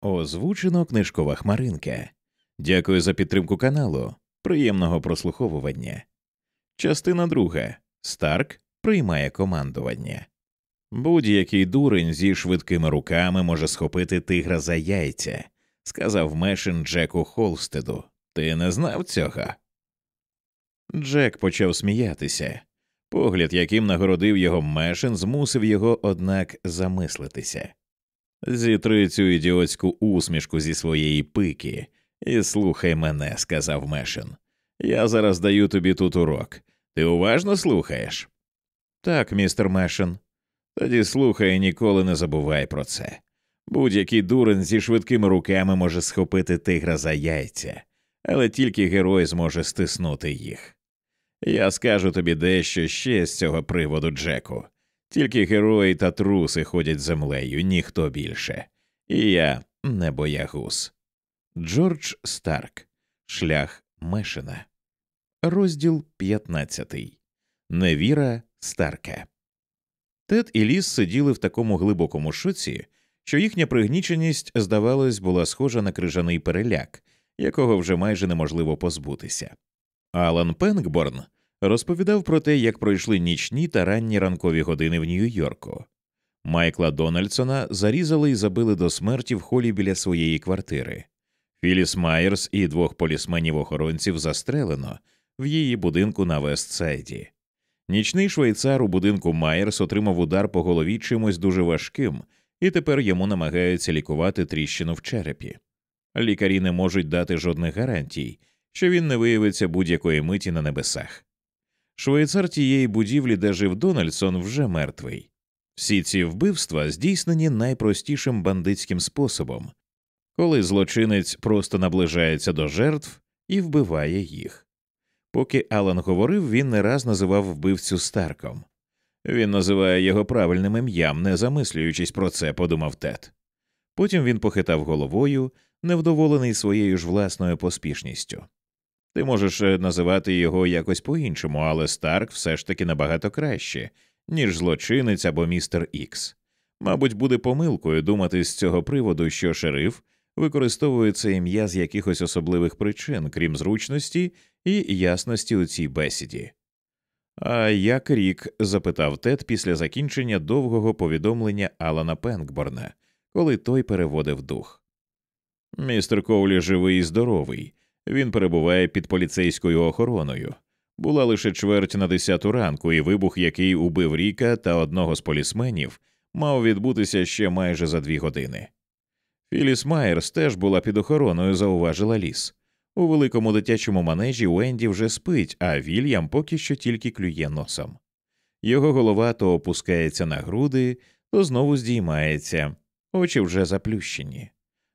Озвучено книжкова хмаринка. Дякую за підтримку каналу. Приємного прослуховування. Частина друга. Старк приймає командування. Будь-який дурень зі швидкими руками може схопити тигра за яйця, сказав Мешин Джеку Холстеду. Ти не знав цього? Джек почав сміятися. Погляд, яким нагородив його Мешин, змусив його, однак, замислитися. Зітри цю ідіотську усмішку зі своєї пики і слухай мене, сказав Мешин. Я зараз даю тобі тут урок. Ти уважно слухаєш? Так, містер Мешин. Тоді слухай і ніколи не забувай про це. Будь-який дурень зі швидкими руками може схопити тигра за яйця, але тільки герой зможе стиснути їх. Я скажу тобі дещо ще з цього приводу, Джеку. Тільки герої та труси ходять землею, ніхто більше. І я не боягуз. Джордж Старк. Шлях Мешина. Розділ 15. Невіра Старка. Тед і Ліс сиділи в такому глибокому шоці, що їхня пригніченість, здавалось, була схожа на крижаний переляк, якого вже майже неможливо позбутися. Алан Пенкборн розповідав про те, як пройшли нічні та ранні ранкові години в Нью-Йорку. Майкла Дональдсона зарізали і забили до смерті в холі біля своєї квартири. Філіс Майерс і двох полісменів-охоронців застрелено в її будинку на Вестсайді. Нічний швейцар у будинку Майерс отримав удар по голові чимось дуже важким, і тепер йому намагаються лікувати тріщину в черепі. Лікарі не можуть дати жодних гарантій, що він не виявиться будь-якої миті на небесах. Швейцар тієї будівлі, де жив Дональдсон, вже мертвий. Всі ці вбивства здійснені найпростішим бандитським способом, коли злочинець просто наближається до жертв і вбиває їх. Поки Алан говорив, він не раз називав вбивцю Старком. Він називає його правильним ім'ям, не замислюючись про це, подумав Тед. Потім він похитав головою, невдоволений своєю ж власною поспішністю. Ти можеш е, називати його якось по іншому, але Старк все ж таки набагато краще, ніж злочинець або містер Ікс. Мабуть, буде помилкою думати з цього приводу, що шериф використовує це ім'я з якихось особливих причин, крім зручності і ясності у цій бесіді. А як рік? запитав Тед після закінчення довгого повідомлення Алана Пенкборна, коли той переводив дух. Містер Коулі живий і здоровий. Він перебуває під поліцейською охороною. Була лише чверть на десяту ранку, і вибух, який убив Ріка та одного з полісменів, мав відбутися ще майже за дві години. Філіс Майерс теж була під охороною, зауважила ліс. У великому дитячому манежі Уенді вже спить, а Вільям поки що тільки клює носом. Його голова то опускається на груди, то знову здіймається, очі вже заплющені.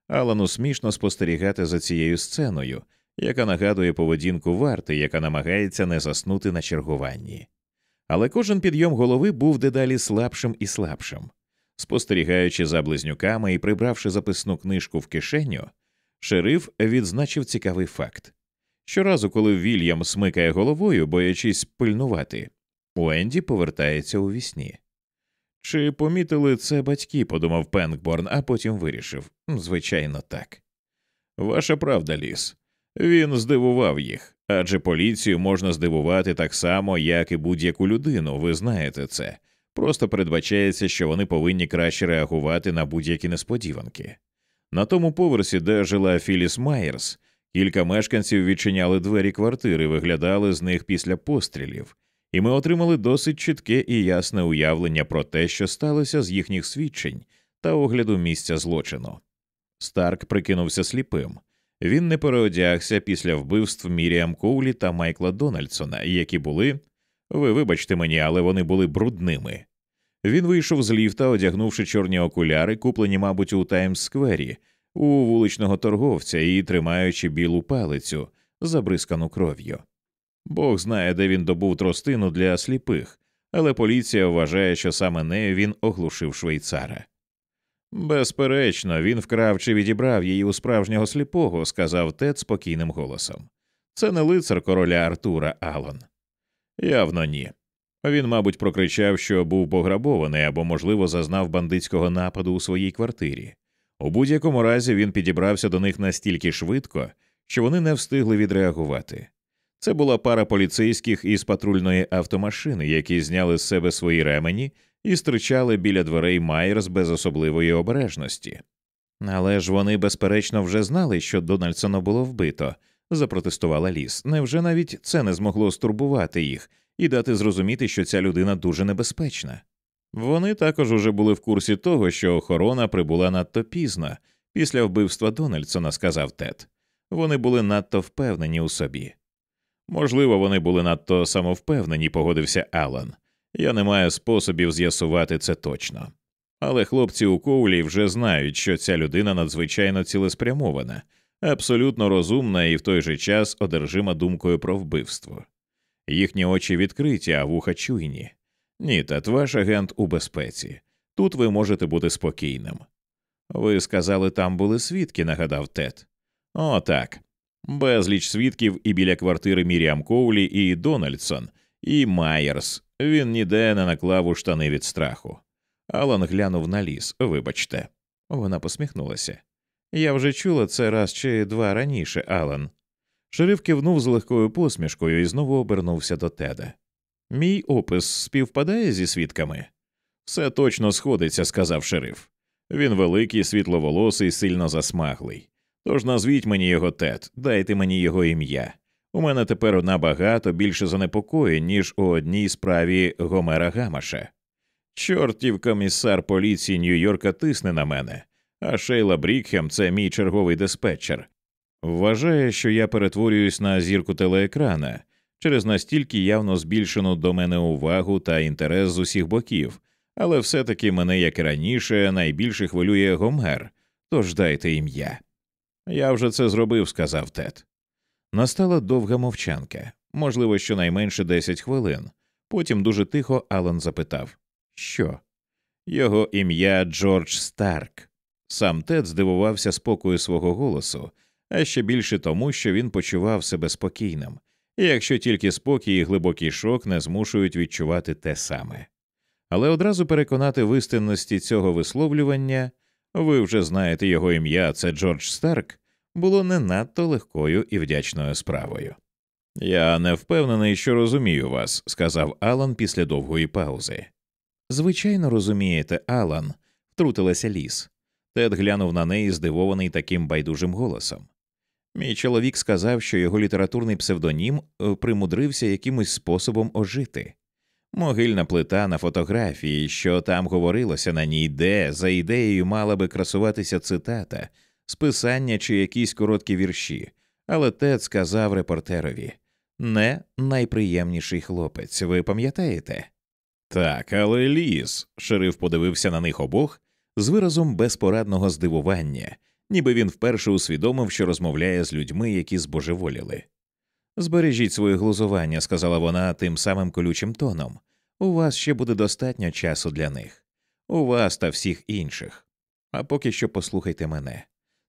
Алану смішно спостерігати за цією сценою, яка нагадує поведінку варти, яка намагається не заснути на чергуванні. Але кожен підйом голови був дедалі слабшим і слабшим. Спостерігаючи за близнюками і прибравши записну книжку в кишеню, шериф відзначив цікавий факт. Щоразу, коли Вільям смикає головою, боячись пильнувати, Уенді повертається у вісні. Чи помітили це батьки, подумав Пенкборн, а потім вирішив звичайно, так. Ваша правда, ліс. Він здивував їх, адже поліцію можна здивувати так само, як і будь-яку людину, ви знаєте це. Просто передбачається, що вони повинні краще реагувати на будь-які несподіванки. На тому поверсі, де жила Філіс Майерс, кілька мешканців відчиняли двері квартири, виглядали з них після пострілів, і ми отримали досить чітке і ясне уявлення про те, що сталося з їхніх свідчень та огляду місця злочину. Старк прикинувся сліпим. Він не переодягся після вбивств Міріам Коулі та Майкла Дональдсона, які були ви вибачте мені, але вони були брудними. Він вийшов з ліфта, одягнувши чорні окуляри, куплені, мабуть, у Таймс-сквері, у вуличного торговця і тримаючи білу палицю, забризкану кров'ю. Бог знає, де він добув тростину для сліпих, але поліція вважає, що саме нею він оглушив швейцара. Безперечно, він вкрав чи відібрав її у справжнього сліпого, сказав Тед спокійним голосом. Це не лицар короля Артура Аллан. Явно ні. Він, мабуть, прокричав, що був пограбований або, можливо, зазнав бандитського нападу у своїй квартирі. У будь-якому разі він підібрався до них настільки швидко, що вони не встигли відреагувати. Це була пара поліцейських із патрульної автомашини, які зняли з себе свої ремені і стричали біля дверей Майерс без особливої обережності. Але ж вони, безперечно, вже знали, що Дональдсона було вбито, запротестувала ліс. Невже навіть це не змогло стурбувати їх і дати зрозуміти, що ця людина дуже небезпечна? Вони також уже були в курсі того, що охорона прибула надто пізно після вбивства Дональдсона, сказав Тед. Вони були надто впевнені у собі. Можливо, вони були надто самовпевнені, погодився Алан. Я не маю способів з'ясувати це точно. Але хлопці у Коулі вже знають, що ця людина надзвичайно цілеспрямована, абсолютно розумна і в той же час одержима думкою про вбивство. Їхні очі відкриті, а вуха чуйні. Ні, тат ваш агент у безпеці. Тут ви можете бути спокійним. Ви сказали, там були свідки, нагадав Тед. О, так. Безліч свідків і біля квартири Міріам Коулі, і Дональдсон, і Майерс. Він ніде не наклав у штани від страху. Алан глянув на ліс, вибачте. Вона посміхнулася. Я вже чула це раз чи два раніше, Алан. Шериф кивнув з легкою посмішкою і знову обернувся до теда. Мій опис співпадає зі свідками? Все точно сходиться, сказав шериф. Він великий, світловолосий, сильно засмаглий. Тож назвіть мені його тет, дайте мені його ім'я. У мене тепер набагато більше занепокоєнь, ніж у одній справі Гомера Гамаша. Чортів комісар поліції Нью-Йорка тисне на мене, а Шейла Брікхем це мій черговий диспетчер. Вважає, що я перетворююсь на зірку телеекрана через настільки явно збільшену до мене увагу та інтерес з усіх боків, але все таки мене, як і раніше, найбільше хвилює Гомер, тож дайте ім'я. Я вже це зробив, сказав Тед. Настала довга мовчанка, можливо, щонайменше десять хвилин. Потім дуже тихо Алан запитав Що? Його ім'я Джордж Старк. Сам Тед здивувався спокою свого голосу, а ще більше тому, що він почував себе спокійним, якщо тільки спокій і глибокий шок не змушують відчувати те саме. Але одразу переконати в істинності цього висловлювання ви вже знаєте його ім'я, це Джордж Старк, було не надто легкою і вдячною справою. Я не впевнений, що розумію вас, сказав Алан після довгої паузи. Звичайно, розумієте, Алан, втрутилася ліс. Тед глянув на неї, здивований таким байдужим голосом. Мій чоловік сказав, що його літературний псевдонім е, примудрився якимось способом ожити. Могильна плита на фотографії, що там говорилося на ній, де за ідеєю мала би красуватися цитата, списання чи якісь короткі вірші, але Тед сказав репортерові не найприємніший хлопець, ви пам'ятаєте? Так, але ліс. Шериф подивився на них обох з виразом безпорадного здивування, ніби він вперше усвідомив, що розмовляє з людьми, які збожеволіли. Збережіть своє глузування, сказала вона тим самим колючим тоном. У вас ще буде достатньо часу для них, у вас та всіх інших. А поки що послухайте мене.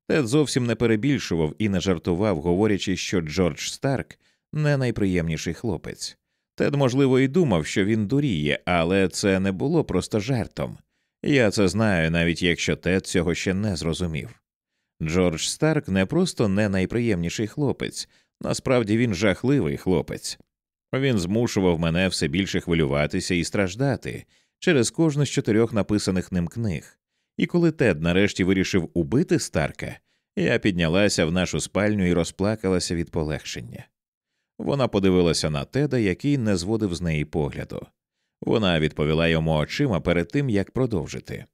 Тед зовсім не перебільшував і не жартував, говорячи, що Джордж Старк не найприємніший хлопець. Тед, можливо, і думав, що він дуріє, але це не було просто жартом. Я це знаю, навіть якщо Тед цього ще не зрозумів. Джордж Старк не просто не найприємніший хлопець, насправді він жахливий хлопець. Він змушував мене все більше хвилюватися і страждати через кожну з чотирьох написаних ним книг. І коли Тед нарешті вирішив убити Старка, я піднялася в нашу спальню і розплакалася від полегшення. Вона подивилася на Теда, який не зводив з неї погляду. Вона відповіла йому очима перед тим, як продовжити.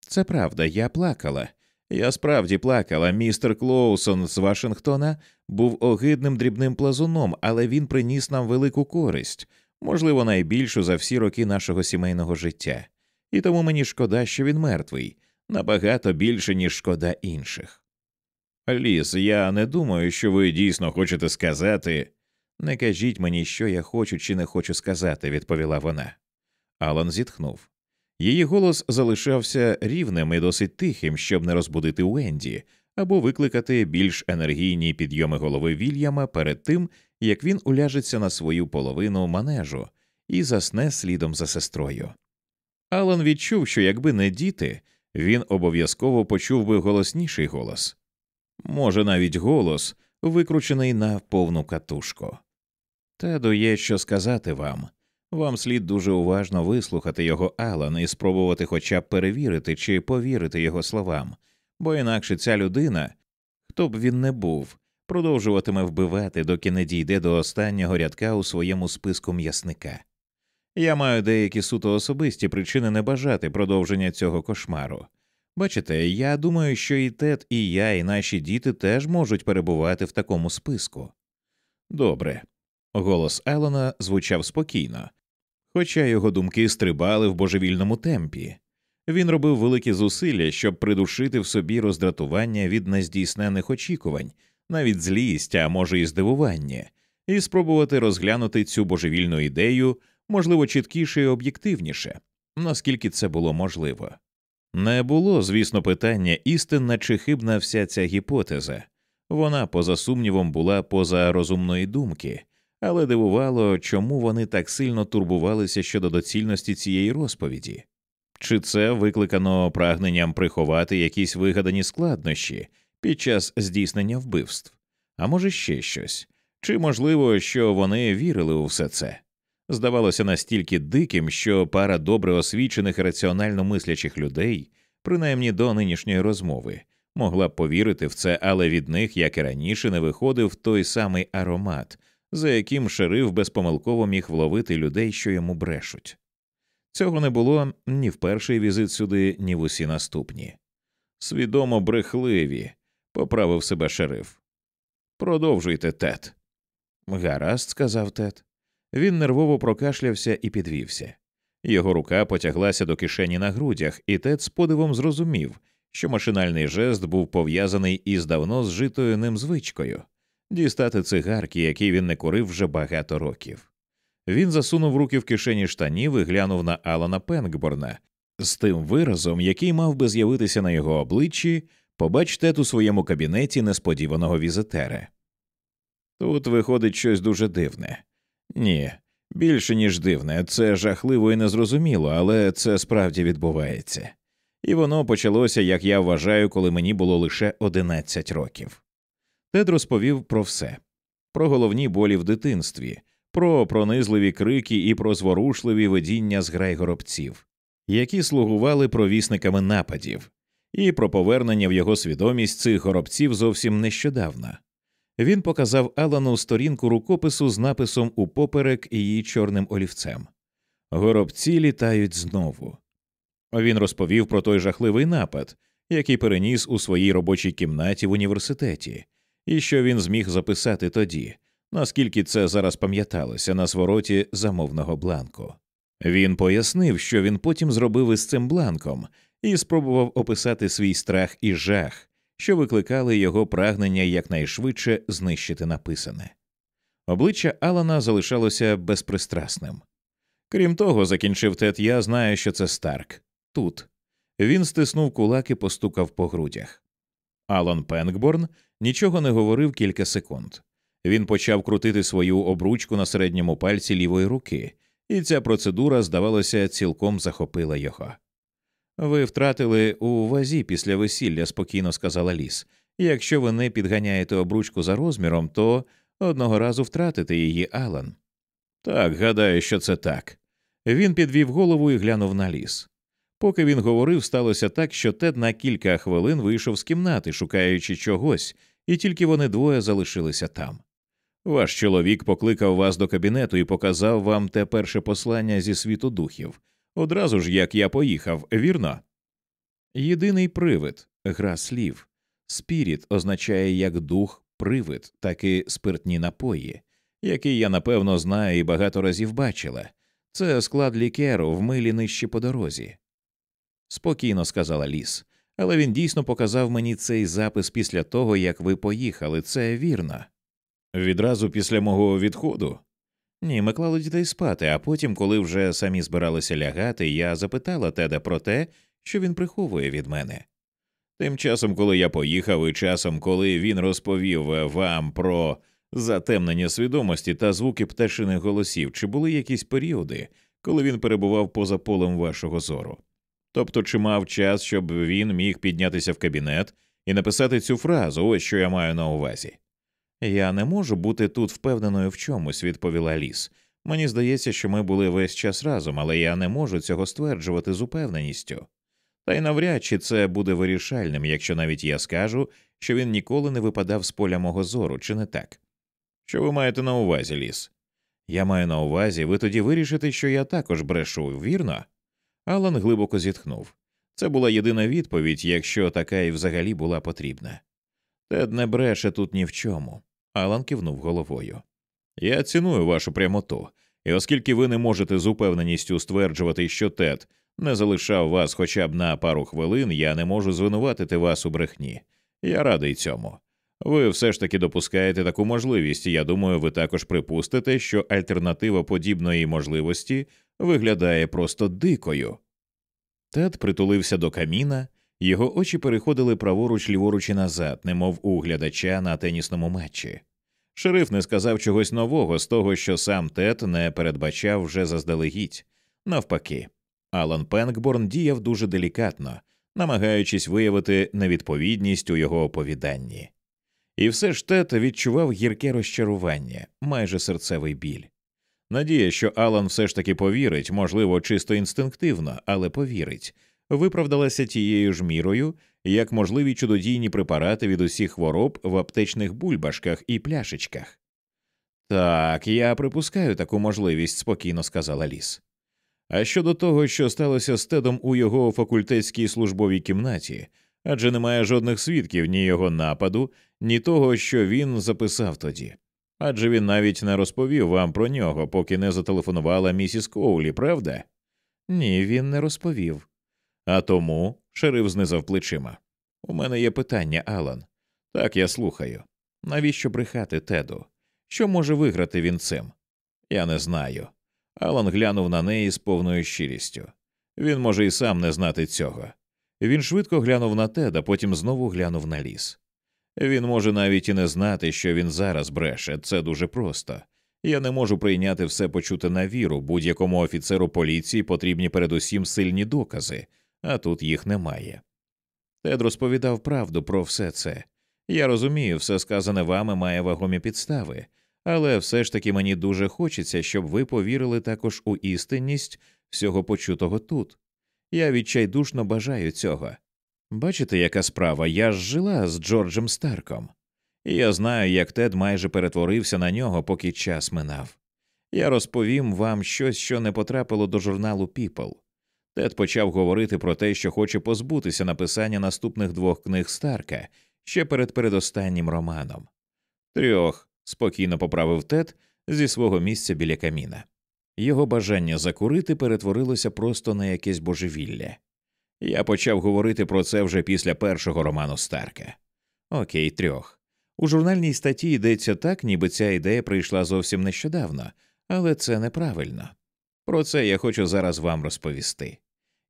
Це правда, я плакала. Я справді плакала. Містер Клоусон з Вашингтона був огидним дрібним плазуном, але він приніс нам велику користь, можливо, найбільшу за всі роки нашого сімейного життя. І тому мені шкода, що він мертвий, набагато більше, ніж шкода інших. Ліс, я не думаю, що ви дійсно хочете сказати. Не кажіть мені, що я хочу чи не хочу сказати, відповіла вона. Алан зітхнув. Її голос залишався рівним і досить тихим, щоб не розбудити Уенді або викликати більш енергійні підйоми голови Вільяма перед тим, як він уляжеться на свою половину манежу і засне слідом за сестрою. Алан відчув, що якби не діти, він обов'язково почув би голосніший голос може, навіть голос, викручений на повну катушку. Теду є що сказати вам. Вам слід дуже уважно вислухати його Алан і спробувати хоча б перевірити чи повірити його словам, бо інакше ця людина, хто б він не був, продовжуватиме вбивати, доки не дійде до останнього рядка у своєму списку м'ясника. Я маю деякі суто особисті причини не бажати продовження цього кошмару. Бачите, я думаю, що і Тед, і я, і наші діти теж можуть перебувати в такому списку. Добре. Голос Елона звучав спокійно, хоча його думки стрибали в божевільному темпі. Він робив великі зусилля, щоб придушити в собі роздратування від нездійснених очікувань, навіть злість, а може, і здивування, і спробувати розглянути цю божевільну ідею, можливо, чіткіше і об'єктивніше, наскільки це було можливо. Не було, звісно, питання, істинна чи хибна вся ця гіпотеза. Вона, поза сумнівом, була поза розумної думки, але дивувало, чому вони так сильно турбувалися щодо доцільності цієї розповіді. Чи це викликано прагненням приховати якісь вигадані складнощі під час здійснення вбивств, а може ще щось, чи можливо, що вони вірили у все це? Здавалося настільки диким, що пара добре освічених і раціонально мислячих людей, принаймні до нинішньої розмови, могла б повірити в це, але від них, як і раніше, не виходив той самий аромат, за яким шериф безпомилково міг вловити людей, що йому брешуть. Цього не було ні в перший візит сюди, ні в усі наступні. Свідомо брехливі, поправив себе шериф. Продовжуйте, Тед. Гаразд, сказав Тед. Він нервово прокашлявся і підвівся. Його рука потяглася до кишені на грудях, і Тед з подивом зрозумів, що машинальний жест був пов'язаний із давно зжитою ним звичкою дістати цигарки, які він не курив вже багато років. Він засунув руки в кишені штанів і глянув на Алана Пенкборна з тим виразом, який мав би з'явитися на його обличчі, побач Тед у своєму кабінеті несподіваного візитера. Тут виходить щось дуже дивне. Ні, більше ніж дивне, це жахливо і незрозуміло, але це справді відбувається. І воно почалося, як я вважаю, коли мені було лише 11 років. Тед розповів про все про головні болі в дитинстві, про пронизливі крики і про зворушливі видіння зграй горобців, які слугували провісниками нападів, і про повернення в його свідомість цих горобців зовсім нещодавно. Він показав Алану сторінку рукопису з написом упоперек і її чорним олівцем. Горобці літають знову. Він розповів про той жахливий напад, який переніс у своїй робочій кімнаті в університеті, і що він зміг записати тоді, наскільки це зараз пам'яталося на звороті замовного бланку. Він пояснив, що він потім зробив із цим бланком, і спробував описати свій страх і жах, що викликали його прагнення якнайшвидше знищити написане. Обличчя Алана залишалося безпристрасним. Крім того, закінчив Тед, я знаю, що це Старк. Тут. Він стиснув кулак і постукав по грудях. Алан Пенкборн нічого не говорив кілька секунд. Він почав крутити свою обручку на середньому пальці лівої руки, і ця процедура, здавалося, цілком захопила його. Ви втратили у вазі після весілля, спокійно сказала ліс. Якщо ви не підганяєте обручку за розміром, то одного разу втратите її Алан. Так, гадаю, що це так. Він підвів голову і глянув на ліс. Поки він говорив, сталося так, що Тед на кілька хвилин вийшов з кімнати, шукаючи чогось, і тільки вони двоє залишилися там. Ваш чоловік покликав вас до кабінету і показав вам те перше послання зі світу духів, одразу ж як я поїхав, вірно? Єдиний привид, гра слів. Спіріт означає як дух, привид, так і спиртні напої, який я напевно знаю і багато разів бачила. Це склад лікеру в милі нижче по дорозі. Спокійно сказала ліс, але він дійсно показав мені цей запис після того, як ви поїхали. Це вірно. Відразу після мого відходу. Ні, ми клали дітей спати, а потім, коли вже самі збиралися лягати, я запитала Теда про те, що він приховує від мене. Тим часом, коли я поїхав, і часом, коли він розповів вам про затемнення свідомості та звуки пташиних голосів, чи були якісь періоди, коли він перебував поза полем вашого зору? Тобто, чи мав час, щоб він міг піднятися в кабінет і написати цю фразу, ось що я маю на увазі. Я не можу бути тут впевненою в чомусь, відповіла ліс. Мені здається, що ми були весь час разом, але я не можу цього стверджувати з упевненістю. Та й навряд чи це буде вирішальним, якщо навіть я скажу, що він ніколи не випадав з поля мого зору, чи не так? Що ви маєте на увазі, ліс? Я маю на увазі, ви тоді вирішите, що я також брешу, вірно? Алан глибоко зітхнув. Це була єдина відповідь, якщо така і взагалі була потрібна. Тед не бреше тут ні в чому. Алан кивнув головою. Я ціную вашу прямоту, і оскільки ви не можете з упевненістю стверджувати, що Тед не залишав вас хоча б на пару хвилин, я не можу звинуватити вас у брехні. Я радий цьому. Ви все ж таки допускаєте таку можливість, і я думаю, ви також припустите, що альтернатива подібної можливості виглядає просто дикою. Тед притулився до каміна, його очі переходили праворуч ліворуч і назад, немов у глядача на тенісному матчі. Шериф не сказав чогось нового з того, що сам Тед не передбачав вже заздалегідь. Навпаки, Алан Пенкборн діяв дуже делікатно, намагаючись виявити невідповідність у його оповіданні. І все ж Тед відчував гірке розчарування, майже серцевий біль. Надія, що Алан все ж таки повірить, можливо, чисто інстинктивно, але повірить, виправдалася тією ж мірою, як можливі чудодійні препарати від усіх хвороб в аптечних бульбашках і пляшечках. Так, я припускаю таку можливість, спокійно сказала ліс. А щодо того, що сталося з Тедом у його факультетській службовій кімнаті, адже немає жодних свідків ні його нападу, ні того, що він записав тоді. Адже він навіть не розповів вам про нього, поки не зателефонувала місіс Коулі, правда? Ні, він не розповів. А тому шериф знизав плечима. У мене є питання, Алан. Так, я слухаю. Навіщо брехати Теду? Що може виграти він цим? Я не знаю. Алан глянув на неї з повною щирістю. Він може і сам не знати цього. Він швидко глянув на Теда, потім знову глянув на ліс. Він може навіть і не знати, що він зараз бреше, це дуже просто. Я не можу прийняти все почути на віру, будь-якому офіцеру поліції потрібні передусім сильні докази, а тут їх немає. Тед розповідав правду про все це. Я розумію, все сказане вами має вагомі підстави, але все ж таки мені дуже хочеться, щоб ви повірили також у істинність всього почутого тут. Я відчайдушно бажаю цього. Бачите, яка справа? Я ж жила з Джорджем Старком, і я знаю, як Тед майже перетворився на нього, поки час минав. Я розповім вам щось, що не потрапило до журналу People. Тед почав говорити про те, що хоче позбутися написання наступних двох книг Старка ще перед передостаннім романом. Трьох, спокійно поправив Тед зі свого місця біля каміна. Його бажання закурити перетворилося просто на якесь божевілля. Я почав говорити про це вже після першого роману Старка. Окей, трьох. У журнальній статті йдеться так, ніби ця ідея прийшла зовсім нещодавно, але це неправильно. Про це я хочу зараз вам розповісти.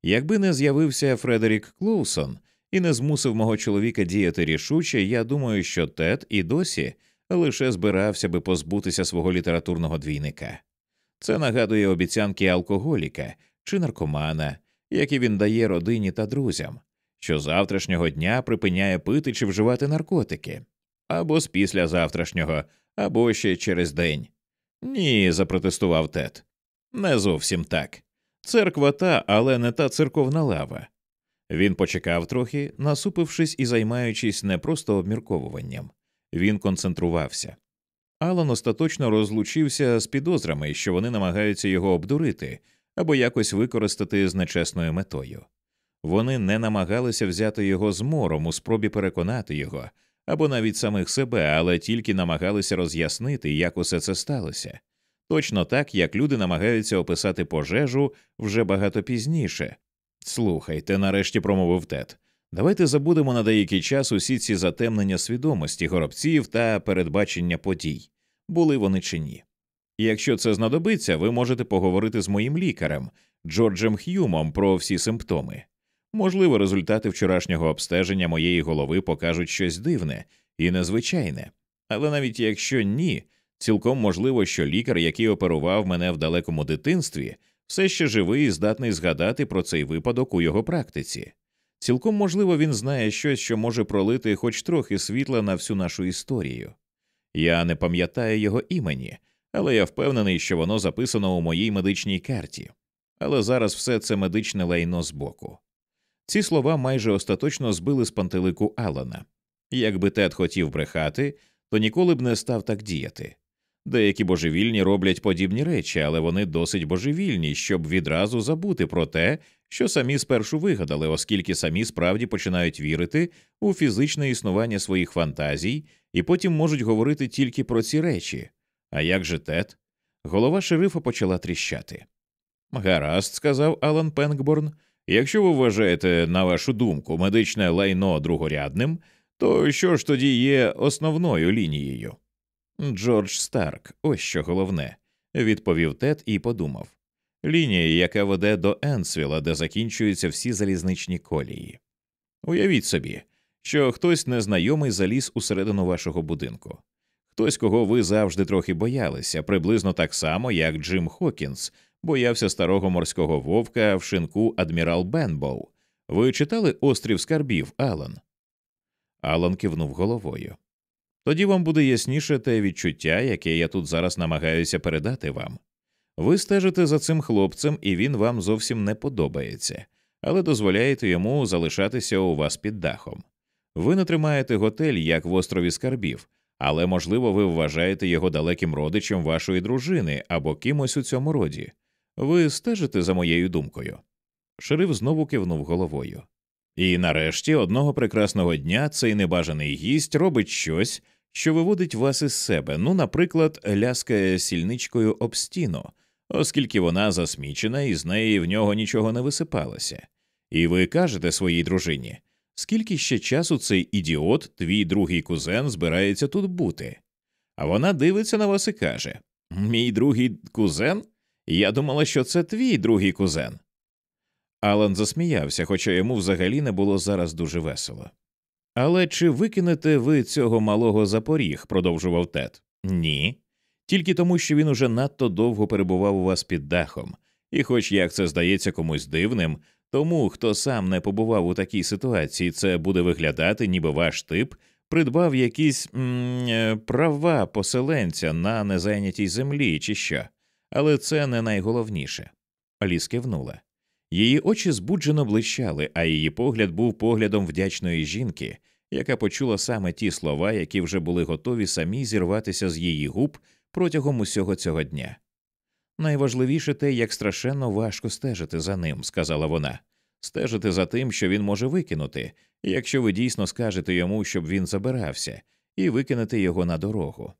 Якби не з'явився Фредерік Клоусон і не змусив мого чоловіка діяти рішуче, я думаю, що Тед і досі лише збирався би позбутися свого літературного двійника. Це нагадує обіцянки алкоголіка чи наркомана, які він дає родині та друзям, що завтрашнього дня припиняє пити чи вживати наркотики, або з післязавтрашнього, або ще через день. Ні, запротестував Тед. Не зовсім так. Церква та, але не та церковна лава. Він почекав трохи, насупившись і займаючись не просто обмірковуванням. Він концентрувався. Алан остаточно розлучився з підозрами, що вони намагаються його обдурити або якось використати з нечесною метою. Вони не намагалися взяти його з мором у спробі переконати його або навіть самих себе, але тільки намагалися роз'яснити, як усе це сталося. Точно так, як люди намагаються описати пожежу вже багато пізніше. Слухайте, нарешті промовив Тед. Давайте забудемо на деякий час усі ці затемнення свідомості горобців та передбачення подій, були вони чи ні. Якщо це знадобиться, ви можете поговорити з моїм лікарем Джорджем Х'юмом про всі симптоми. Можливо, результати вчорашнього обстеження моєї голови покажуть щось дивне і незвичайне, але навіть якщо ні, цілком можливо, що лікар, який оперував мене в далекому дитинстві, все ще живий і здатний згадати про цей випадок у його практиці. Цілком можливо, він знає щось, що може пролити хоч трохи світла на всю нашу історію. Я не пам'ятаю його імені, але я впевнений, що воно записано у моїй медичній карті. Але зараз все це медичне лайно збоку. Ці слова майже остаточно збили з пантелику Алана. Якби Тед хотів брехати, то ніколи б не став так діяти. Деякі божевільні роблять подібні речі, але вони досить божевільні, щоб відразу забути про те, що самі спершу вигадали, оскільки самі справді починають вірити у фізичне існування своїх фантазій і потім можуть говорити тільки про ці речі. А як же Тед? Голова шерифа почала тріщати. Гаразд, сказав Алан Пенкборн. Якщо ви вважаєте, на вашу думку, медичне лайно другорядним, то що ж тоді є основною лінією? Джордж Старк, ось що головне, відповів Тед і подумав лінія, яка веде до Енсвіла, де закінчуються всі залізничні колії. Уявіть собі, що хтось незнайомий заліз усередину вашого будинку, хтось, кого ви завжди трохи боялися, приблизно так само, як Джим Хокінс боявся старого морського вовка в шинку адмірал Бенбоу. Ви читали острів скарбів, Алан? Алан кивнув головою. Тоді вам буде ясніше те відчуття, яке я тут зараз намагаюся передати вам. Ви стежите за цим хлопцем, і він вам зовсім не подобається, але дозволяєте йому залишатися у вас під дахом. Ви не тримаєте готель, як в острові скарбів, але, можливо, ви вважаєте його далеким родичем вашої дружини або кимось у цьому роді. Ви стежите за моєю думкою. Шериф знову кивнув головою. І нарешті одного прекрасного дня цей небажаний гість робить щось, що виводить вас із себе, ну, наприклад, ляскає сільничкою об стіну, оскільки вона засмічена і з неї в нього нічого не висипалося. І ви кажете своїй дружині, скільки ще часу цей ідіот, твій другий кузен, збирається тут бути? А вона дивиться на вас і каже Мій другий кузен? Я думала, що це твій другий кузен. Алан засміявся, хоча йому взагалі не було зараз дуже весело. Але чи викинете ви цього малого за поріг?» – продовжував Тед. Ні. Тільки тому, що він уже надто довго перебував у вас під дахом, і, хоч як це здається комусь дивним, тому хто сам не побував у такій ситуації, це буде виглядати, ніби ваш тип придбав якісь м е, права поселенця на незайнятій землі, чи що, але це не найголовніше. Аліс кивнула. Її очі збуджено блищали, а її погляд був поглядом вдячної жінки, яка почула саме ті слова, які вже були готові самі зірватися з її губ протягом усього цього дня. Найважливіше те, як страшенно важко стежити за ним, сказала вона, стежити за тим, що він може викинути, якщо ви дійсно скажете йому, щоб він забирався, і викинете його на дорогу.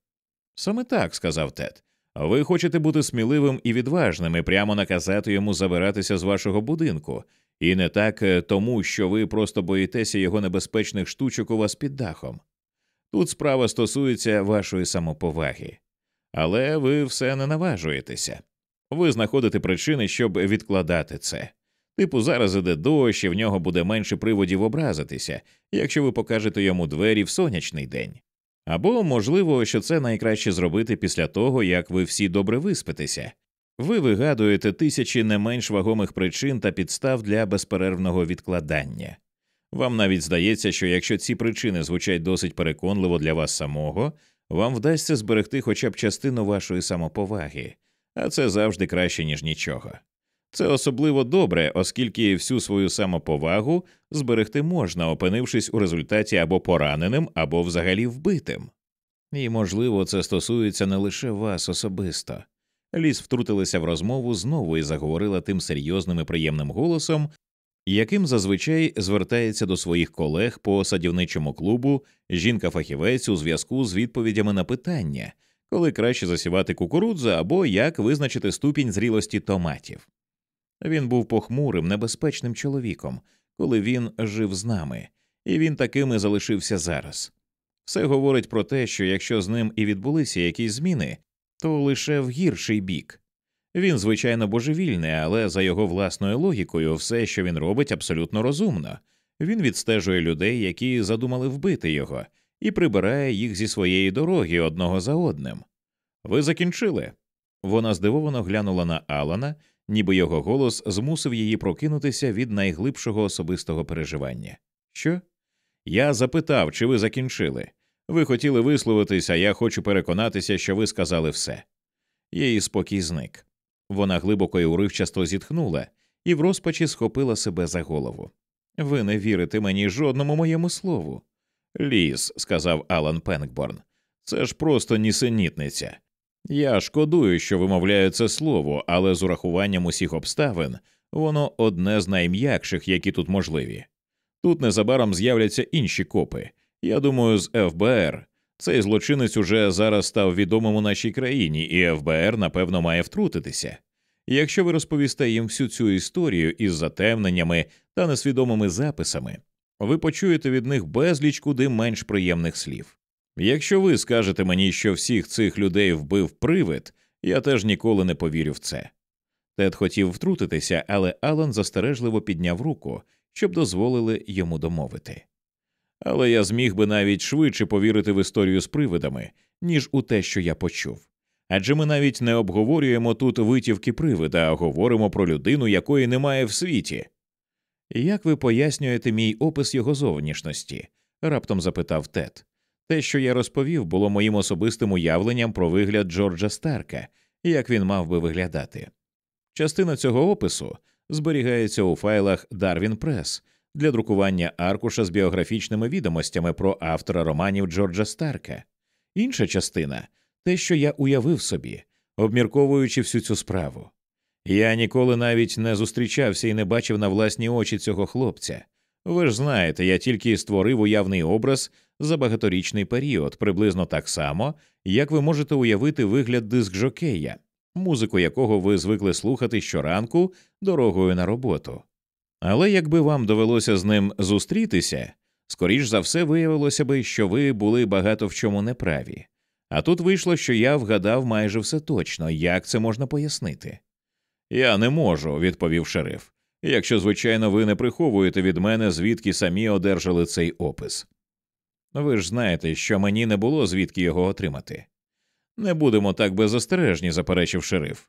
Саме так, сказав Тед. Ви хочете бути сміливим і відважним і прямо наказати йому забиратися з вашого будинку, і не так е, тому, що ви просто боїтеся його небезпечних штучок у вас під дахом. Тут справа стосується вашої самоповаги, але ви все не наважуєтеся. Ви знаходите причини, щоб відкладати це. Типу, зараз іде дощ, і в нього буде менше приводів образитися, якщо ви покажете йому двері в сонячний день. Або, можливо, що це найкраще зробити після того, як ви всі добре виспитеся. Ви вигадуєте тисячі не менш вагомих причин та підстав для безперервного відкладання. Вам навіть здається, що якщо ці причини звучать досить переконливо для вас самого, вам вдасться зберегти хоча б частину вашої самоповаги, а це завжди краще, ніж нічого. Це особливо добре, оскільки всю свою самоповагу зберегти можна, опинившись у результаті або пораненим, або взагалі вбитим. І, можливо, це стосується не лише вас особисто. Ліс втрутилася в розмову знову і заговорила тим серйозним і приємним голосом, яким зазвичай звертається до своїх колег по садівничому клубу жінка-фахівець у зв'язку з відповідями на питання, коли краще засівати кукурудзу або як визначити ступінь зрілості томатів. Він був похмурим, небезпечним чоловіком, коли він жив з нами, і він таким і залишився зараз. Все говорить про те, що якщо з ним і відбулися якісь зміни, то лише в гірший бік. Він, звичайно, божевільний, але за його власною логікою, все, що він робить, абсолютно розумно. Він відстежує людей, які задумали вбити його, і прибирає їх зі своєї дороги одного за одним. Ви закінчили? Вона здивовано глянула на Алана, ніби його голос змусив її прокинутися від найглибшого особистого переживання. Що? Я запитав, чи ви закінчили. Ви хотіли висловитись, а я хочу переконатися, що ви сказали все. Її спокій зник. Вона глибоко і уривчасто зітхнула і в розпачі схопила себе за голову. Ви не вірите мені жодному моєму слову. Ліс, сказав Алан Пенкборн, це ж просто нісенітниця. Я шкодую, що вимовляю це слово, але з урахуванням усіх обставин воно одне з найм'якших, які тут можливі. Тут незабаром з'являться інші копи. Я думаю, з ФБР. Цей злочинець уже зараз став відомим у нашій країні, і ФБР, напевно, має втрутитися. Якщо ви розповісте їм всю цю історію із затемненнями та несвідомими записами, ви почуєте від них безліч куди менш приємних слів. Якщо ви скажете мені, що всіх цих людей вбив привид, я теж ніколи не повірю в це. Тед хотів втрутитися, але Алан застережливо підняв руку, щоб дозволили йому домовити. Але я зміг би навіть швидше повірити в історію з привидами, ніж у те, що я почув. Адже ми навіть не обговорюємо тут витівки привида, а говоримо про людину, якої немає в світі. Як ви пояснюєте мій опис його зовнішності? раптом запитав Тед. Те, що я розповів, було моїм особистим уявленням про вигляд Джорджа Старка, як він мав би виглядати. Частина цього опису зберігається у файлах Darwin Press для друкування аркуша з біографічними відомостями про автора романів Джорджа Старка. Інша частина те, що я уявив собі, обмірковуючи всю цю справу. Я ніколи навіть не зустрічався і не бачив на власні очі цього хлопця. Ви ж знаєте, я тільки створив уявний образ за багаторічний період, приблизно так само, як ви можете уявити вигляд диск жокея, музику якого ви звикли слухати щоранку дорогою на роботу. Але якби вам довелося з ним зустрітися, скоріш за все виявилося би, що ви були багато в чому неправі. А тут вийшло, що я вгадав майже все точно, як це можна пояснити. Я не можу, відповів шериф, якщо, звичайно, ви не приховуєте від мене, звідки самі одержали цей опис. Ви ж знаєте, що мені не було звідки його отримати. Не будемо так безостережні, заперечив шериф.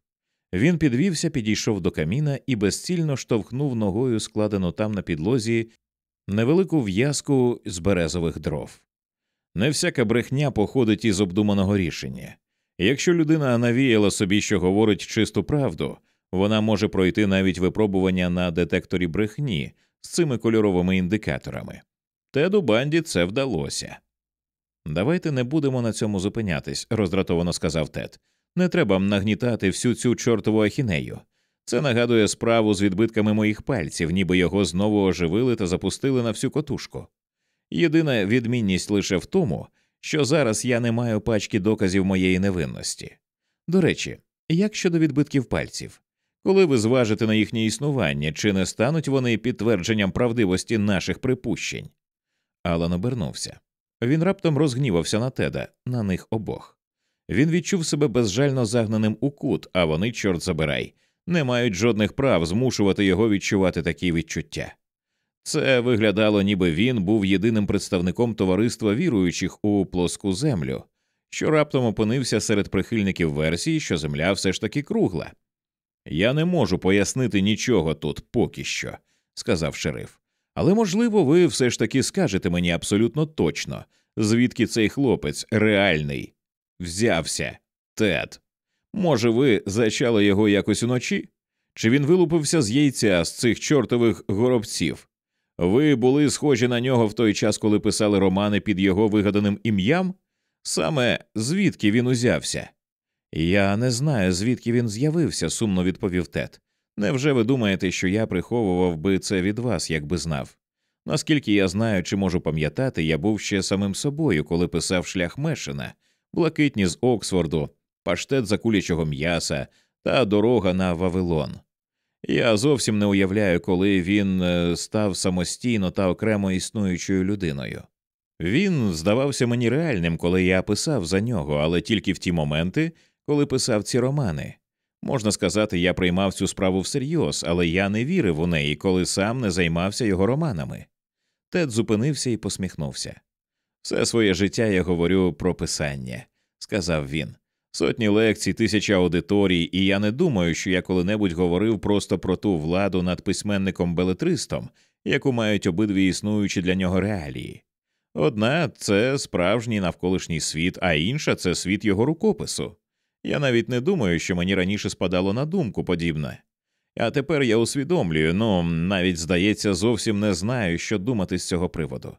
Він підвівся, підійшов до каміна і безцільно штовхнув ногою складену там на підлозі невелику в'язку з березових дров. Не всяка брехня походить із обдуманого рішення. Якщо людина навіяла собі, що говорить чисту правду, вона може пройти навіть випробування на детекторі брехні з цими кольоровими індикаторами. Теду банді це вдалося. Давайте не будемо на цьому зупинятись, роздратовано сказав Тед. Не треба нагнітати всю цю чортову ахінею. Це нагадує справу з відбитками моїх пальців, ніби його знову оживили та запустили на всю котушку. Єдина відмінність лише в тому, що зараз я не маю пачки доказів моєї невинності. До речі, як щодо відбитків пальців, коли ви зважите на їхнє існування, чи не стануть вони підтвердженням правдивості наших припущень? Алан обернувся. Він раптом розгнівався на теда, на них обох. Він відчув себе безжально загнаним у кут, а вони, чорт забирай, не мають жодних прав змушувати його відчувати такі відчуття. Це виглядало, ніби він був єдиним представником товариства віруючих у плоску землю, що раптом опинився серед прихильників версії, що земля все ж таки кругла. Я не можу пояснити нічого тут поки що, сказав шериф. Але, можливо, ви все ж таки скажете мені абсолютно точно, звідки цей хлопець реальний взявся, Тед. Може, ви зачали його якось уночі? Чи він вилупився з яйця з цих чортових горобців? Ви були схожі на нього в той час, коли писали романи під його вигаданим ім'ям? Саме звідки він узявся? Я не знаю, звідки він з'явився, сумно відповів Тед. Невже ви думаєте, що я приховував би це від вас, якби знав? Наскільки я знаю чи можу пам'ятати, я був ще самим собою, коли писав шлях Мешина, блакитні з Оксфорду, паштет закулячого м'яса та дорога на Вавилон. Я зовсім не уявляю, коли він е, став самостійно та окремо існуючою людиною. Він здавався мені реальним, коли я писав за нього, але тільки в ті моменти, коли писав ці романи. Можна сказати, я приймав цю справу всерйоз, але я не вірив у неї, коли сам не займався його романами. Тед зупинився і посміхнувся. Все своє життя я говорю про писання, сказав він. Сотні лекцій, тисяча аудиторій, і я не думаю, що я коли-небудь говорив просто про ту владу над письменником белетристом, яку мають обидві існуючі для нього реалії. Одна це справжній навколишній світ, а інша це світ його рукопису. Я навіть не думаю, що мені раніше спадало на думку подібне. А тепер я усвідомлюю, ну навіть здається, зовсім не знаю, що думати з цього приводу.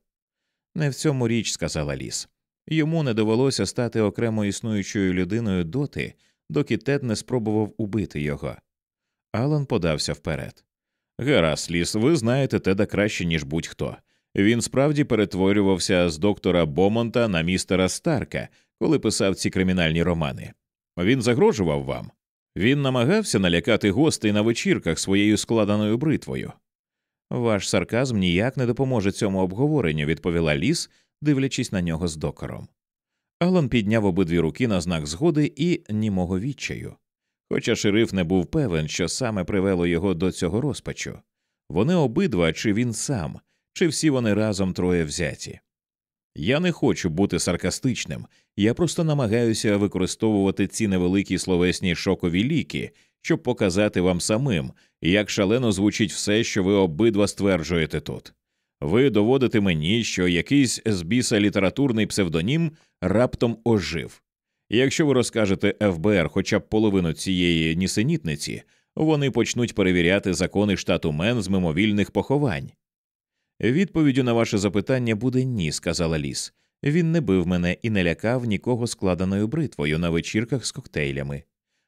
Не в цьому річ, сказала ліс. Йому не довелося стати окремо існуючою людиною доти, доки Тед не спробував убити його. Алан подався вперед. Гаразд, ліс, ви знаєте Теда краще, ніж будь-хто. Він справді перетворювався з доктора Бомонта на містера Старка, коли писав ці кримінальні романи. Він загрожував вам. Він намагався налякати гостей на вечірках своєю складеною бритвою. Ваш сарказм ніяк не допоможе цьому обговоренню, відповіла ліс, дивлячись на нього з докором. Алан підняв обидві руки на знак згоди і німого відчаю. Хоча шериф не був певен, що саме привело його до цього розпачу. Вони обидва, чи він сам, чи всі вони разом троє взяті. Я не хочу бути саркастичним, я просто намагаюся використовувати ці невеликі словесні шокові ліки, щоб показати вам самим, як шалено звучить все, що ви обидва стверджуєте тут. Ви доводите мені, що якийсь з біса літературний псевдонім раптом ожив. Якщо ви розкажете ФБР хоча б половину цієї нісенітниці, вони почнуть перевіряти закони штату Мен з мимовільних поховань. Відповіддю на ваше запитання буде ні, сказала ліс. Він не бив мене і не лякав нікого складеною бритвою на вечірках з коктейлями.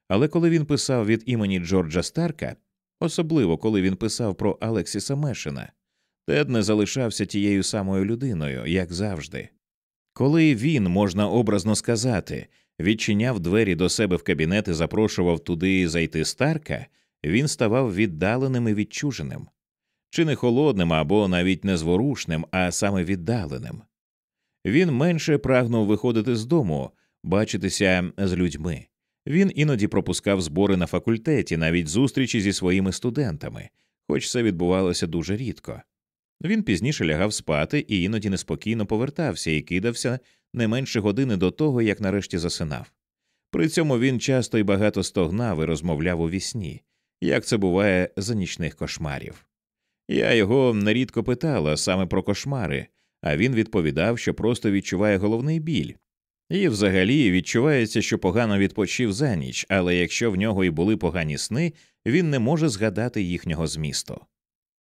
Але коли він писав від імені Джорджа Старка, особливо коли він писав про Алексіса Мешина, Тед не залишався тією самою людиною, як завжди. Коли він, можна образно сказати, відчиняв двері до себе в кабінет і запрошував туди зайти Старка, він ставав віддаленим і відчуженим чи не холодним або навіть не зворушним, а саме віддаленим. Він менше прагнув виходити з дому, бачитися з людьми. Він іноді пропускав збори на факультеті, навіть зустрічі зі своїми студентами, хоч це відбувалося дуже рідко. Він пізніше лягав спати і іноді неспокійно повертався і кидався не менше години до того, як нарешті засинав. При цьому він часто й багато стогнав і розмовляв у вісні, як це буває за нічних кошмарів. Я його нерідко питала саме про кошмари, а він відповідав, що просто відчуває головний біль. І взагалі відчувається, що погано відпочив за ніч, але якщо в нього і були погані сни, він не може згадати їхнього змісту.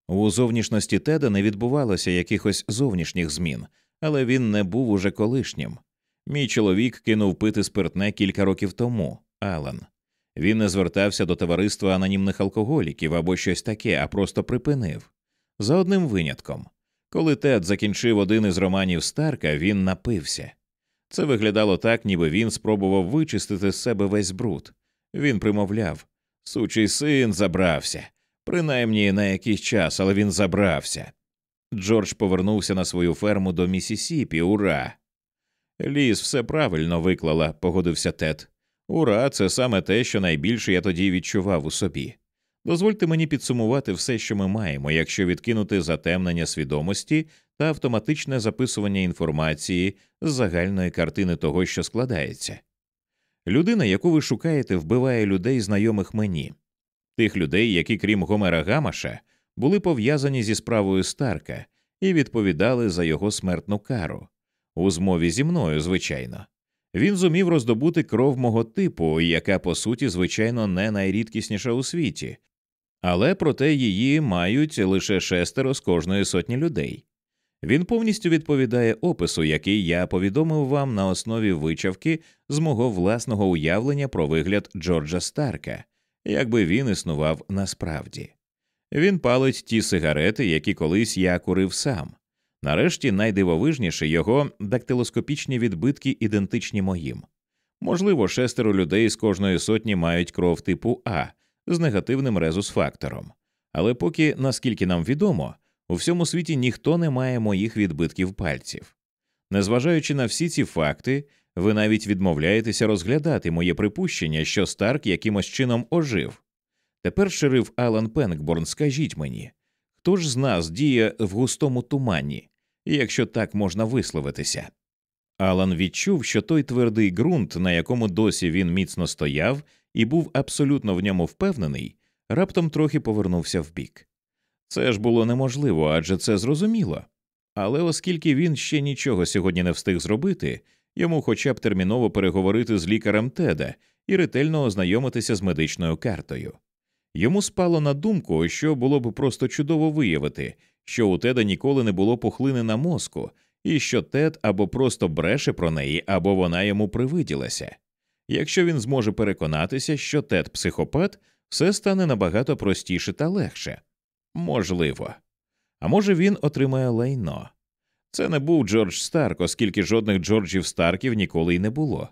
У зовнішності Теда не відбувалося якихось зовнішніх змін, але він не був уже колишнім. Мій чоловік кинув пити спиртне кілька років тому, Алан. Він не звертався до товариства анонімних алкоголіків або щось таке, а просто припинив. За одним винятком. Коли Тед закінчив один із романів Старка, він напився. Це виглядало так, ніби він спробував вичистити з себе весь бруд. Він примовляв Сучий син забрався. Принаймні на якийсь час, але він забрався. Джордж повернувся на свою ферму до Місісіпі. Ура! Ліс все правильно виклала, погодився Тед. Ура, це саме те, що найбільше я тоді відчував у собі. Дозвольте мені підсумувати все, що ми маємо, якщо відкинути затемнення свідомості та автоматичне записування інформації з загальної картини того, що складається. Людина, яку ви шукаєте, вбиває людей, знайомих мені, тих людей, які, крім Гомера Гамаша, були пов'язані зі справою Старка і відповідали за його смертну кару у змові зі мною, звичайно. Він зумів роздобути кров мого типу, яка по суті, звичайно, не найрідкісніша у світі, але проте її мають лише шестеро з кожної сотні людей. Він повністю відповідає опису, який я повідомив вам на основі вичавки з мого власного уявлення про вигляд Джорджа Старка, якби він існував насправді. Він палить ті сигарети, які колись я курив сам. Нарешті найдивовижніше його дактилоскопічні відбитки ідентичні моїм. Можливо, шестеро людей з кожної сотні мають кров типу А з негативним резус-фактором, але поки, наскільки нам відомо, у всьому світі ніхто не має моїх відбитків пальців. Незважаючи на всі ці факти, ви навіть відмовляєтеся розглядати моє припущення, що Старк якимось чином ожив. Тепер шериф Алан Пенкборн, скажіть мені, хто ж з нас діє в густому тумані, якщо так можна висловитися? Алан відчув, що той твердий ґрунт, на якому досі він міцно стояв і був абсолютно в ньому впевнений, раптом трохи повернувся вбік. Це ж було неможливо, адже це зрозуміло. Але оскільки він ще нічого сьогодні не встиг зробити, йому хоча б терміново переговорити з лікарем Теда і ретельно ознайомитися з медичною картою. Йому спало на думку, що було б просто чудово виявити, що у Теда ніколи не було пухлини на мозку, і що Тед або просто бреше про неї, або вона йому привиділася. Якщо він зможе переконатися, що Тед психопат, все стане набагато простіше та легше. Можливо. А може, він отримає лайно. Це не був Джордж Старк, оскільки жодних Джорджів Старків ніколи й не було.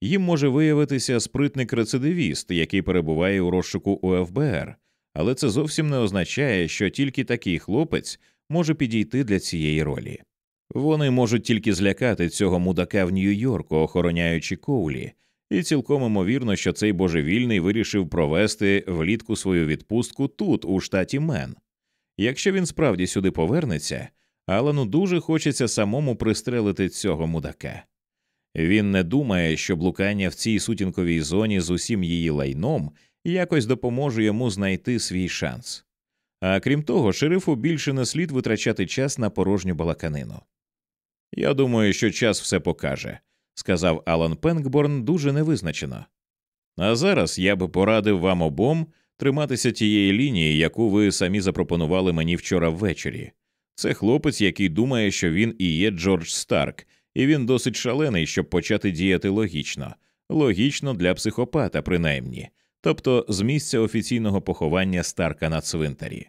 Їм може виявитися спритник рецидивіст, який перебуває у розшуку у ФБР, але це зовсім не означає, що тільки такий хлопець може підійти для цієї ролі. Вони можуть тільки злякати цього мудака в Нью-Йорку, охороняючи коулі, і цілком імовірно, що цей божевільний вирішив провести влітку свою відпустку тут, у штаті Мен. Якщо він справді сюди повернеться, Алану дуже хочеться самому пристрелити цього мудака. Він не думає, що блукання в цій сутінковій зоні з усім її лайном якось допоможе йому знайти свій шанс. А крім того, шерифу більше не слід витрачати час на порожню балаканину. Я думаю, що час все покаже, сказав Алан Пенкборн дуже невизначено. А зараз я би порадив вам обом триматися тієї лінії, яку ви самі запропонували мені вчора ввечері. Це хлопець, який думає, що він і є Джордж Старк, і він досить шалений, щоб почати діяти логічно, логічно для психопата, принаймні, тобто з місця офіційного поховання Старка на цвинтарі.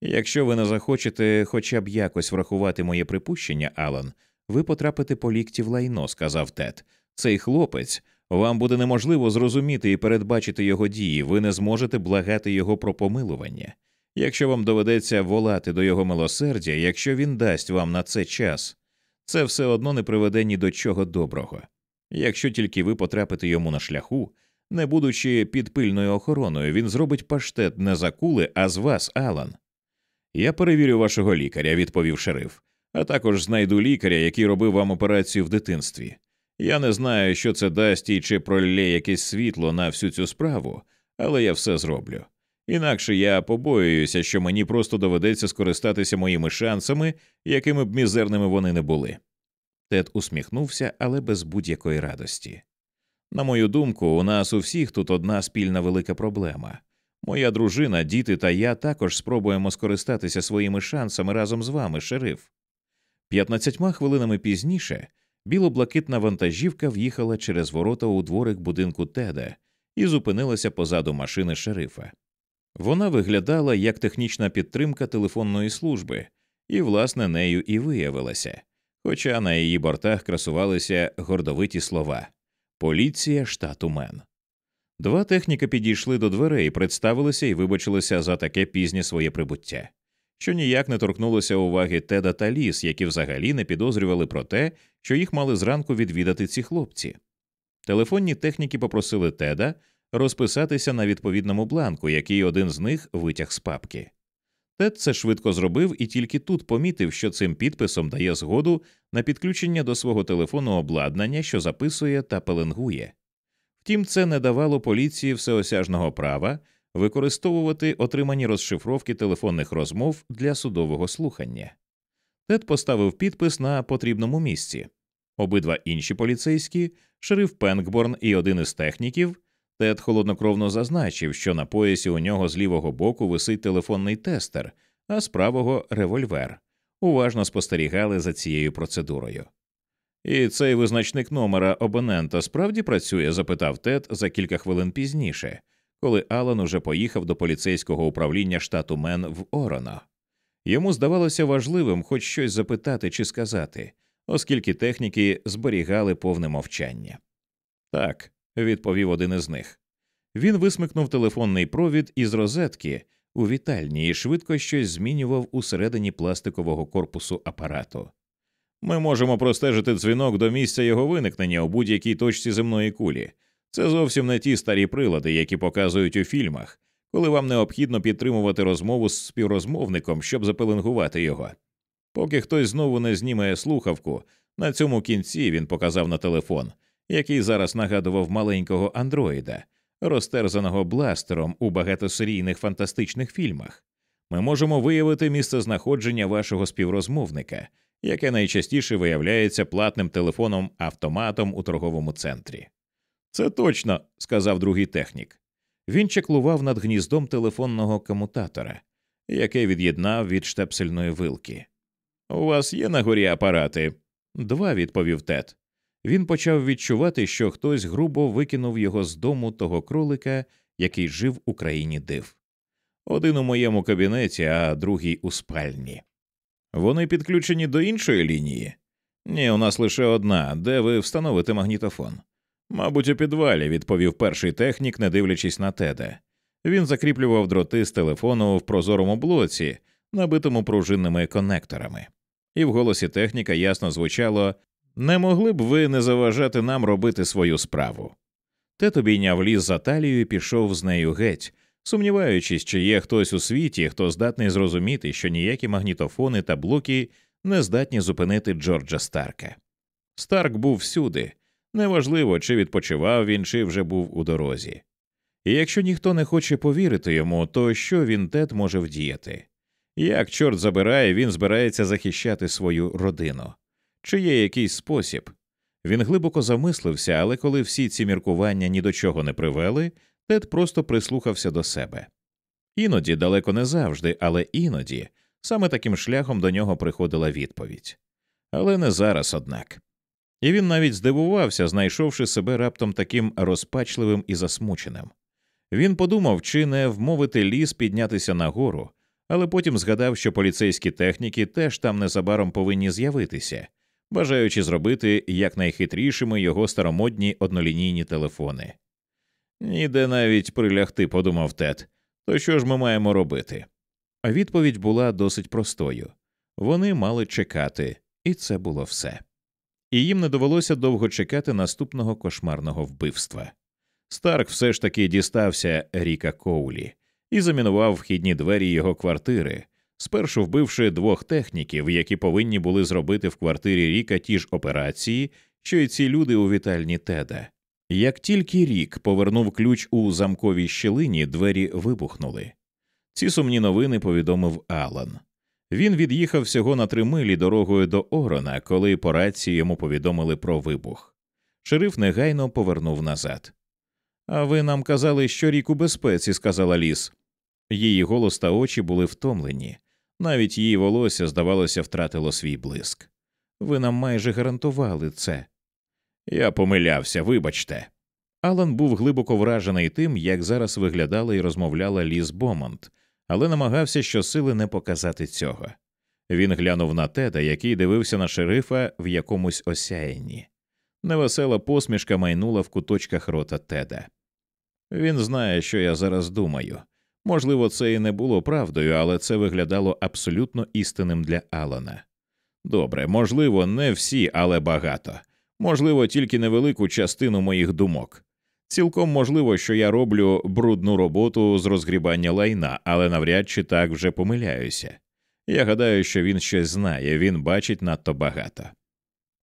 Якщо ви не захочете хоча б якось врахувати моє припущення, Алан, ви потрапите по лікті в лайно, сказав Тед. Цей хлопець вам буде неможливо зрозуміти і передбачити його дії, ви не зможете благати його про помилування. Якщо вам доведеться волати до його милосердя, якщо він дасть вам на це час, це все одно не приведе ні до чого доброго. Якщо тільки ви потрапите йому на шляху, не будучи під пильною охороною, він зробить паштет не за кули, а з вас, Алан. Я перевірю вашого лікаря, відповів шериф, а також знайду лікаря, який робив вам операцію в дитинстві. Я не знаю, що це дасть і чи пролє якесь світло на всю цю справу, але я все зроблю. Інакше я побоююся, що мені просто доведеться скористатися моїми шансами, якими б мізерними вони не були. Тед усміхнувся, але без будь-якої радості. На мою думку, у нас у всіх тут одна спільна велика проблема. Моя дружина, діти та я також спробуємо скористатися своїми шансами разом з вами, шериф. П'ятнадцятьма хвилинами пізніше біло-блакитна вантажівка в'їхала через ворота у дворик будинку Теда і зупинилася позаду машини шерифа. Вона виглядала як технічна підтримка телефонної служби, і, власне, нею і виявилася, хоча на її бортах красувалися гордовиті слова Поліція штату Мен. Два техніки підійшли до дверей, представилися і вибачилися за таке пізнє своє прибуття, що ніяк не торкнулося уваги Теда та Ліс, які взагалі не підозрювали про те, що їх мали зранку відвідати ці хлопці. Телефонні техніки попросили Теда розписатися на відповідному бланку, який один з них витяг з папки. Тед це швидко зробив і тільки тут помітив, що цим підписом дає згоду на підключення до свого телефону обладнання, що записує та пеленгує. Втім, це не давало поліції всеосяжного права використовувати отримані розшифровки телефонних розмов для судового слухання. Тед поставив підпис на потрібному місці. Обидва інші поліцейські, шериф Пенкборн і один із техніків, Тед холоднокровно зазначив, що на поясі у нього з лівого боку висить телефонний тестер, а з правого револьвер. Уважно спостерігали за цією процедурою. І цей визначник номера абонента справді працює? запитав Тед за кілька хвилин пізніше, коли Алан уже поїхав до поліцейського управління штату Мен в Ороно. Йому здавалося важливим хоч щось запитати чи сказати, оскільки техніки зберігали повне мовчання. Так, відповів один із них. Він висмикнув телефонний провід із розетки у вітальні і швидко щось змінював усередині пластикового корпусу апарату. Ми можемо простежити дзвінок до місця його виникнення у будь-якій точці земної кулі. Це зовсім не ті старі прилади, які показують у фільмах, коли вам необхідно підтримувати розмову з співрозмовником, щоб запеленгувати його. Поки хтось знову не зніме слухавку, На цьому кінці він показав на телефон, який зараз нагадував маленького андроїда, розтерзаного бластером у багатосерійних фантастичних фільмах. Ми можемо виявити місце знаходження вашого співрозмовника, яке найчастіше виявляється платним телефоном автоматом у торговому центрі. Це точно, сказав другий технік. Він чеклував над гніздом телефонного комутатора, яке від'єднав від штепсельної вилки. У вас є на горі апарати? Два, відповів Тед. Він почав відчувати, що хтось грубо викинув його з дому того кролика, який жив у країні див. Один у моєму кабінеті, а другий у спальні. Вони підключені до іншої лінії? Ні, у нас лише одна, де ви встановите магнітофон. Мабуть, у підвалі, відповів перший технік, не дивлячись на теда. Він закріплював дроти з телефону в прозорому блоці, набитому пружинними конекторами, і в голосі техніка ясно звучало не могли б ви не заважати нам робити свою справу. Тед обійняв ліс за талію і пішов з нею геть, сумніваючись, чи є хтось у світі, хто здатний зрозуміти, що ніякі магнітофони та блоки не здатні зупинити Джорджа Старка. Старк був всюди, неважливо, чи відпочивав він, чи вже був у дорозі. І якщо ніхто не хоче повірити йому, то що він Тед може вдіяти? Як, чорт забирає, він збирається захищати свою родину? Чи є якийсь спосіб? Він глибоко замислився, але коли всі ці міркування ні до чого не привели, Тед просто прислухався до себе. Іноді, далеко не завжди, але іноді саме таким шляхом до нього приходила відповідь. Але не зараз, однак. І він навіть здивувався, знайшовши себе раптом таким розпачливим і засмученим. Він подумав, чи не вмовити ліс піднятися нагору, але потім згадав, що поліцейські техніки теж там незабаром повинні з'явитися, бажаючи зробити якнайхитрішими його старомодні однолінійні телефони. Ніде навіть прилягти, подумав Тед. То що ж ми маємо робити? Відповідь була досить простою вони мали чекати, і це було все. І їм не довелося довго чекати наступного кошмарного вбивства. Старк все ж таки дістався Ріка Коулі і замінував вхідні двері його квартири, спершу вбивши двох техніків, які повинні були зробити в квартирі Ріка ті ж операції, що й ці люди у вітальні Теда. Як тільки рік повернув ключ у замковій щілині, двері вибухнули. Ці сумні новини повідомив Алан. Він від'їхав всього на три милі дорогою до Орона, коли по рації йому повідомили про вибух. Шериф негайно повернув назад. А ви нам казали, що рік у безпеці, сказала ліс. Її голос та очі були втомлені, навіть її волосся, здавалося, втратило свій блиск. Ви нам майже гарантували це. Я помилявся, вибачте. Алан був глибоко вражений тим, як зараз виглядала і розмовляла Ліз Бомонт, але намагався щосили не показати цього. Він глянув на теда, який дивився на шерифа в якомусь осяянні. Невесела посмішка майнула в куточках рота теда. Він знає, що я зараз думаю. Можливо, це і не було правдою, але це виглядало абсолютно істинним для Алана. Добре, можливо, не всі, але багато можливо, тільки невелику частину моїх думок. Цілком можливо, що я роблю брудну роботу з розгрібання лайна, але навряд чи так вже помиляюся. Я гадаю, що він щось знає, він бачить надто багато.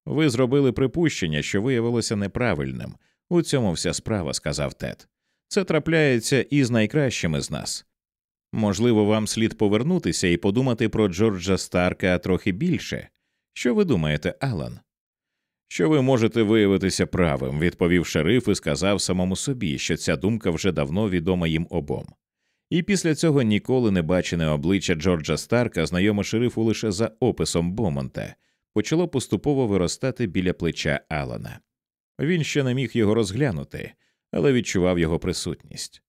Ви зробили припущення, що виявилося неправильним. У цьому вся справа, сказав Тед. Це трапляється і з найкращими з нас. Можливо, вам слід повернутися і подумати про Джорджа Старка трохи більше. Що ви думаєте, Алан? Що ви можете виявитися правим, відповів шериф і сказав самому собі, що ця думка вже давно відома їм обом. І після цього ніколи не бачене обличчя Джорджа Старка, знайоме шерифу лише за описом Бомонта, почало поступово виростати біля плеча Алана. Він ще не міг його розглянути, але відчував його присутність.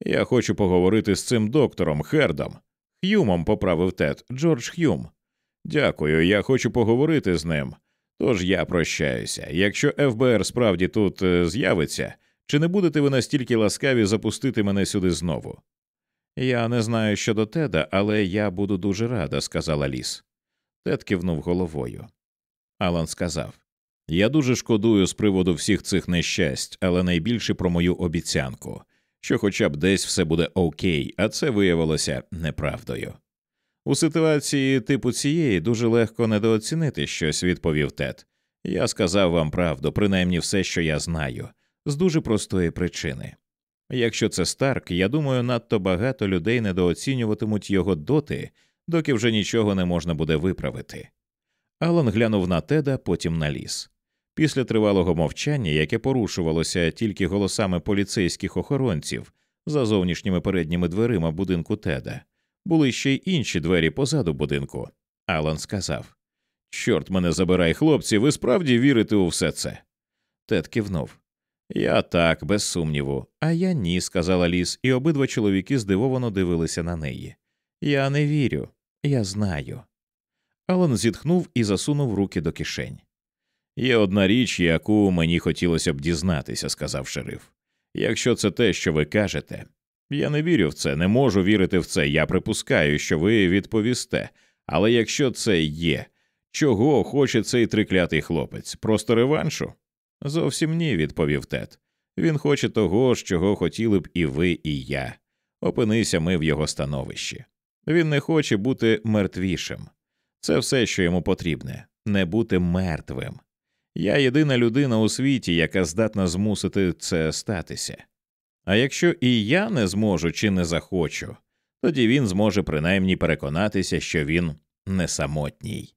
Я хочу поговорити з цим доктором Хердом. Х'юмом поправив Тед, Джордж Х'юм. Дякую, я хочу поговорити з ним. Тож я прощаюся. Якщо ФБР справді тут е, з'явиться, чи не будете ви настільки ласкаві запустити мене сюди знову? Я не знаю щодо Теда, але я буду дуже рада, сказала Ліс. Тед кивнув головою. Алан сказав Я дуже шкодую з приводу всіх цих нещасть, але найбільше про мою обіцянку, що хоча б десь все буде окей, а це виявилося неправдою. У ситуації типу цієї дуже легко недооцінити щось, відповів Тед. Я сказав вам правду, принаймні все, що я знаю, з дуже простої причини. Якщо це Старк, я думаю, надто багато людей недооцінюватимуть його доти, доки вже нічого не можна буде виправити. Алан глянув на теда, потім на ліс. Після тривалого мовчання, яке порушувалося тільки голосами поліцейських охоронців за зовнішніми передніми дверима будинку Теда, були ще й інші двері позаду будинку. Алан сказав Чорт мене забирай, хлопці, ви справді вірите у все це? Тед кивнув. Я так, без сумніву. А я ні, сказала ліс, і обидва чоловіки здивовано дивилися на неї. Я не вірю, я знаю. Алан зітхнув і засунув руки до кишень. Є одна річ, яку мені хотілося б дізнатися, сказав шериф. Якщо це те, що ви кажете, я не вірю в це, не можу вірити в це. Я припускаю, що ви відповісте. Але якщо це є, чого хоче цей триклятий хлопець? Просто реваншу? Зовсім ні, відповів Тед. Він хоче того ж, чого хотіли б і ви, і я. Опинися ми в його становищі. Він не хоче бути мертвішим. Це все, що йому потрібне не бути мертвим. Я єдина людина у світі, яка здатна змусити це статися. А якщо і я не зможу чи не захочу, тоді він зможе принаймні переконатися, що він не самотній.